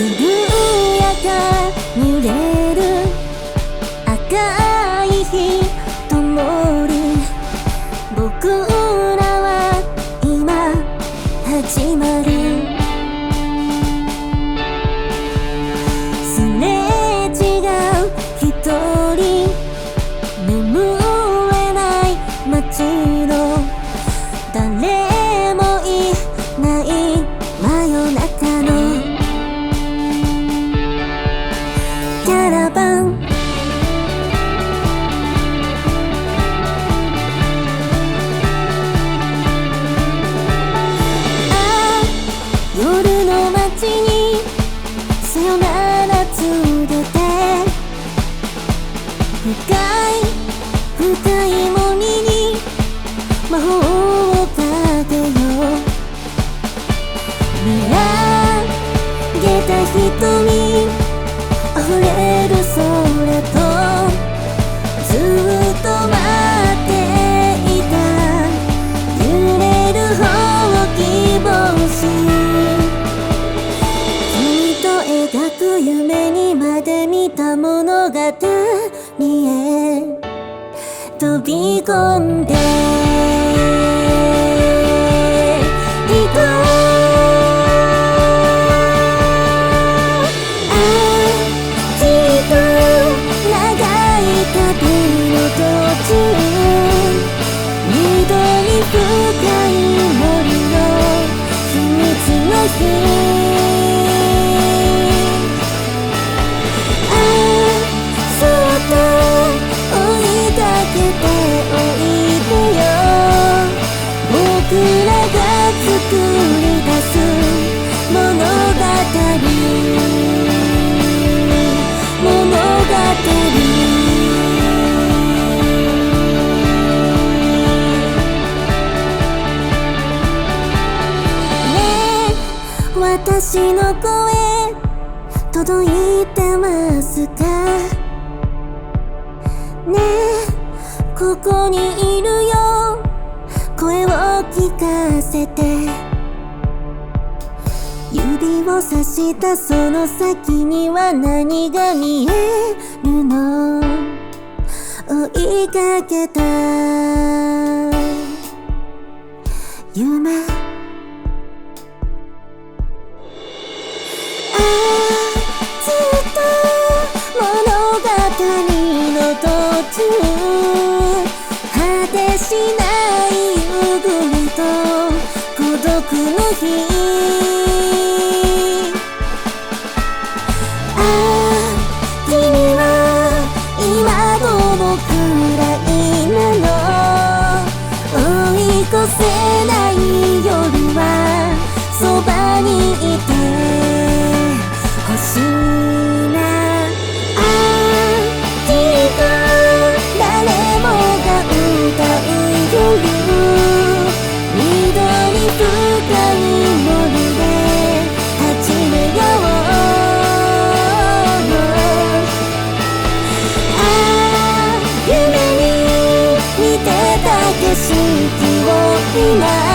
緩やかに揺れる赤い日灯り僕らは今始まるなら告げて深い深い森に魔法を立てよう。見上げた瞳溢れる空。畳へ飛び込んで私の声届いてますか？ねえここにいるよ。声を聞かせて。指をさしたその先には何が見えるの？追いかけた。夢果てしない夕暮れと孤独の日。ああ君は今どのくらいなの？追い越せない夜はそばにいてほしい。今